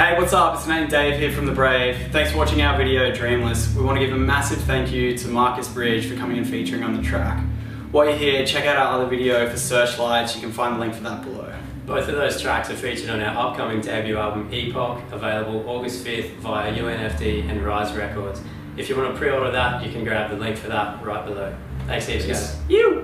Hey, what's up? It's Nate and Dave here from The Brave. Thanks for watching our video, Dreamless. We want to give a massive thank you to Marcus Bridge for coming and featuring on the track. While you're here, check out our other video for Searchlights. You can find the link for that below. Both of those tracks are featured on our upcoming debut album Epoch, available August 5th via UNFD and Rise Records. If you want to pre-order that, you can grab the link for that right below. Thanks heaps guys. You!